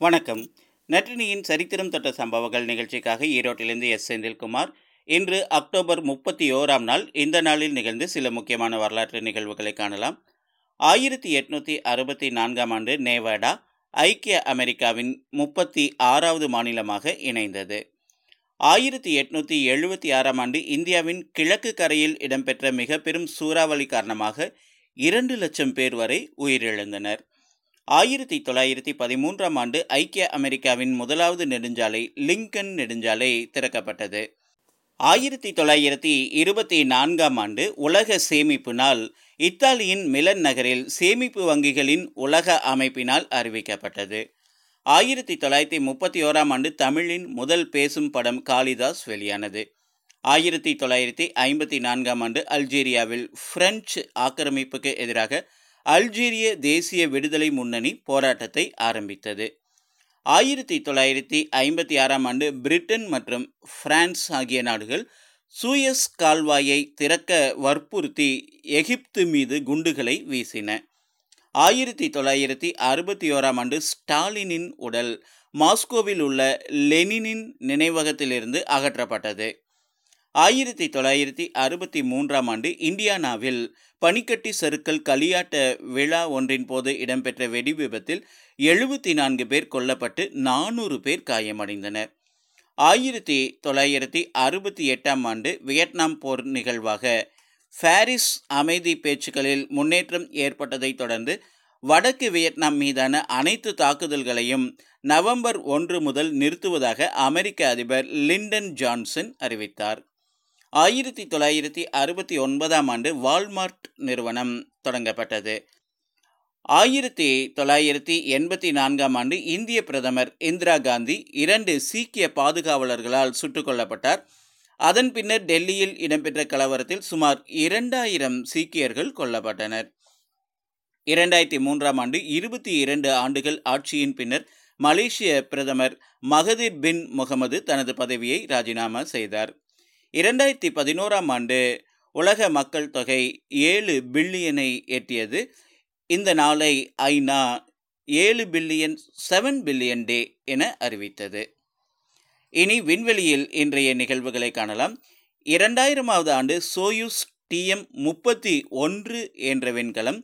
வணக்கம். நற்றினியின் சரித்திரம் தொட்ட சம்பவங்கள் நிகழ்ச்சிக்காக ஈரோட்டிலிருந்து எஸ். செந்தில்குமார். இன்று அக்டோபர் முப்பத்தி ஓராம் நாள் இந்த நாளில் நிகழ்ந்து சில முக்கியமான வரலாற்று நிகழ்வுகளை காணலாம். ஆயிரத்தி எட்நூற்றி அறுபத்தி நான்காம் ஆண்டு நேவாடா ஐக்கிய அமெரிக்காவின் முப்பத்தி ஆறாவது மாநிலமாக இணைந்தது. ஆயிரத்தி எட்நூற்றி எழுபத்தி ஆறாம் ஆண்டு இந்தியாவின் கிழக்கு கரையில் இடம்பெற்ற மிக பெரும் சூறாவளி காரணமாக இரண்டு லட்சம் பேர் வரை உயிரிழந்தனர். ஆயிரத்தி தொள்ளாயிரத்தி பதிமூன்றாம் ஆண்டு ஐக்கிய அமெரிக்காவின் முதலாவது நெடுஞ்சாலை லிங்கன் நெடுஞ்சாலை திறக்கப்பட்டது. ஆயிரத்தி தொள்ளாயிரத்தி இருபத்தி நான்காம் ஆண்டு உலக சேமிப்பு நாள் இத்தாலியின் மிலன் நகரில் சேமிப்பு வங்கிகளின் உலக அமைப்பினால் அறிவிக்கப்பட்டது. ஆயிரத்தி தொள்ளாயிரத்தி முப்பத்தி ஓராம் ஆண்டு தமிழின் முதல் பேசும் படம் காளிதாஸ் வெளியானது. ஆயிரத்தி தொள்ளாயிரத்தி ஐம்பத்தி நான்காம் ஆண்டு அல்ஜீரியாவில் பிரெஞ்சு ஆக்கிரமிப்புக்கு எதிராக அல்ஜீரிய தேசிய விடுதலை முன்னணி போராட்டத்தை ஆரம்பித்தது. ஆயிரத்தி தொள்ளாயிரத்தி ஐம்பத்தி ஆறாம் ஆண்டு பிரிட்டன் மற்றும் பிரான்ஸ் ஆகிய நாடுகள் சூயஸ் கால்வாயை திறக்க வற்புறுத்தி எகிப்து மீது குண்டுகளை வீசின. ஆயிரத்தி தொள்ளாயிரத்தி அறுபத்தி ஓராம் ஆண்டு ஸ்டாலினின் உடல் மாஸ்கோவில் உள்ள லெனினின் நினைவகத்திலிருந்து அகற்றப்பட்டது. ஆயிரத்தி தொள்ளாயிரத்தி அறுபத்தி மூன்றாம் ஆண்டு இந்தியானாவில் பனிக்கட்டி சறுக்கல் களியாட்ட விழா ஒன்றின் போது இடம்பெற்ற வெடி விபத்தில் எழுபத்தி நான்கு பேர் கொல்லப்பட்டு நானூறு பேர் காயமடைந்தனர். ஆயிரத்தி தொள்ளாயிரத்தி அறுபத்தி எட்டாம் ஆண்டு வியட்நாம் போர் நிகழ்வாக பாரிஸ் அமைதி பேச்சுக்களில் முன்னேற்றம் ஏற்பட்டதைத் தொடர்ந்து வடக்கு வியட்நாம் மீதான அனைத்து தாக்குதல்களையும் நவம்பர் ஒன்று முதல் நிறுத்துவதாக அமெரிக்க அதிபர் லிண்டன் ஜான்சன் அறிவித்தார். ஆயிரத்தி தொள்ளாயிரத்தி அறுபத்தி ஒன்பதாம் ஆண்டு வால்மார்ட் நிறுவனம் தொடங்கப்பட்டது. ஆயிரத்தி தொள்ளாயிரத்தி எண்பத்தி நான்காம் ஆண்டு இந்திய பிரதமர் இந்திரா காந்தி இரண்டு சீக்கிய பாதுகாவலர்களால் சுட்டுக் கொல்லப்பட்டார். அதன் பின்னர் டெல்லியில் இடம்பெற்ற கலவரத்தில் சுமார் இரண்டாயிரம் சீக்கியர்கள் கொல்லப்பட்டனர். இரண்டாயிரத்தி மூன்றாம் ஆண்டு இருபத்தி இரண்டு ஆண்டுகள் ஆட்சியின் பின்னர் மலேசிய பிரதமர் மகதிர் பின் முகமது தனது பதவியை ராஜினாமா செய்தார். இரண்டாயிரத்தி பதினோராம் ஆண்டு உலக மக்கள் தொகை ஏழு பில்லியனை எட்டியது. இந்த நாளை ஐநா ஏழு பில்லியன் செவன் பில்லியன் டே என அறிவித்தது. இனி விண்வெளியில் இன்றைய நிகழ்வுகளை காணலாம். இரண்டாயிரமாவது ஆண்டு சோயூஸ் டிஎம் முப்பத்தி ஒன்று என்ற விண்கலம்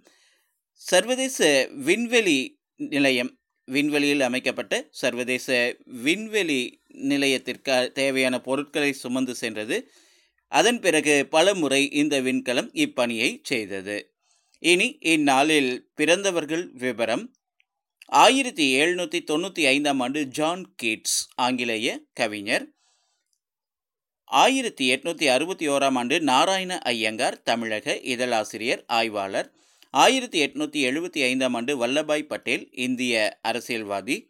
சர்வதேச விண்வெளி நிலையம் விண்வெளியில் அமைக்கப்பட்ட சர்வதேச விண்வெளி நிலையத்திற்கு தேவையான பொருட்களை சுமந்து சென்றது. அதன் பிறகு பல முறை இந்த விண்கலம் இப்பணியை செய்தது. இனி இந்நாளில் பிறந்தவர்கள் விவரம் ஆயிரத்தி எழுநூற்றி தொண்ணூற்றி ஐந்தாம் ஆண்டு ஜான் கீட்ஸ் ஆங்கிலேய கவிஞர். ஆயிரத்தி எட்நூற்றி அறுபத்தி ஓராம் ஆண்டு நாராயண ஐயங்கார் தமிழக இதழாசிரியர் ஆய்வாளர். ஆயிரத்தி எட்நூற்றி எழுபத்தி ஐந்தாம் ஆண்டு வல்லபாய் பட்டேல் இந்திய அரசியல்வாதி.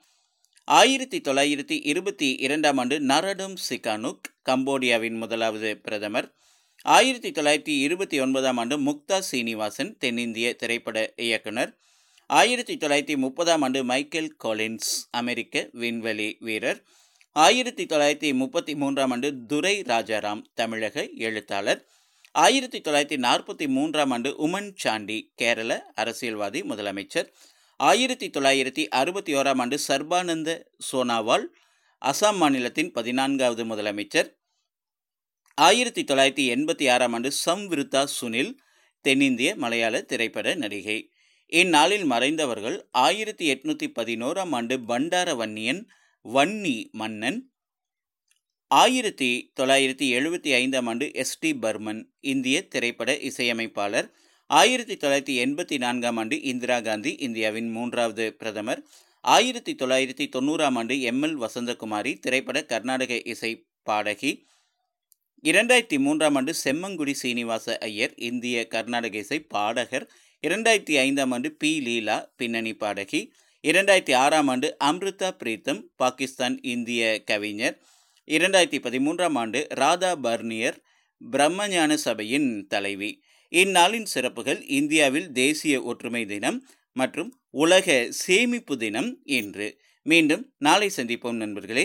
ஆயிரத்தி தொள்ளாயிரத்தி இருபத்தி இரண்டாம் ஆண்டு நரடும் சிகானுக் கம்போடியாவின் முதலாவது பிரதமர். ஆயிரத்தி தொள்ளாயிரத்தி இருபத்தி ஒன்பதாம் ஆண்டு முக்தா சீனிவாசன் தென்னிந்திய திரைப்பட இயக்குனர். ஆயிரத்தி தொள்ளாயிரத்தி முப்பதாம் ஆண்டு மைக்கேல் கோலின்ஸ் அமெரிக்க விண்வெளி வீரர். ஆயிரத்தி தொள்ளாயிரத்தி முப்பத்தி மூன்றாம் ஆண்டு துரை ராஜாராம் தமிழக எழுத்தாளர். ஆயிரத்தி தொள்ளாயிரத்தி நாற்பத்தி மூன்றாம் ஆண்டு உமன் சாண்டி கேரள அரசியல்வாதி முதலமைச்சர். ஆயிரத்தி தொள்ளாயிரத்தி அறுபத்தி ஓராம் ஆண்டு சர்பானந்த சோனாவால் அசாம் மாநிலத்தின் பதினான்காவது முதலமைச்சர். ஆயிரத்தி தொள்ளாயிரத்தி எண்பத்தி ஆறாம் ஆண்டு சம்விருத்தா சுனில் தென்னிந்திய மலையாள திரைப்பட நடிகை. இந்நாளில் மறைந்தவர்கள் ஆயிரத்தி எட்நூத்தி பதினோராம் ஆண்டு பண்டார வன்னியன் வன்னி மன்னன். ஆயிரத்தி தொள்ளாயிரத்தி எழுபத்தி ஐந்தாம் ஆண்டு எஸ் டி பர்மன் இந்திய திரைப்பட இசையமைப்பாளர். ஆயிரத்தி தொள்ளாயிரத்தி எண்பத்தி நான்காம் ஆண்டு இந்திரா காந்தி இந்தியாவின் மூன்றாவது பிரதமர். ஆயிரத்தி தொள்ளாயிரத்தி தொண்ணூறாம் ஆண்டு எம் எல் வசந்தகுமாரி திரைப்பட கர்நாடக இசை பாடகி. இரண்டாயிரத்தி மூன்றாம் ஆண்டு செம்மங்குடி சீனிவாச ஐயர் இந்திய கர்நாடக இசை பாடகர். இரண்டாயிரத்தி ஐந்தாம் ஆண்டு பி. லீலா பின்னணி பாடகி. இரண்டாயிரத்தி ஆறாம் ஆண்டு அம்ருதா பிரீத்தம் பாகிஸ்தான் இந்திய கவிஞர். இரண்டாயிரத்தி பதிமூன்றாம் ஆண்டு ராதா பர்னியர் பிரம்மஞான சபையின் தலைவி. இந்நாளின் சிறப்புகள் இந்தியாவில் தேசிய ஒற்றுமை தினம் மற்றும் உலக சேமிப்பு தினம் என்று மீண்டும் நாளை சந்திப்போம் நண்பர்களே.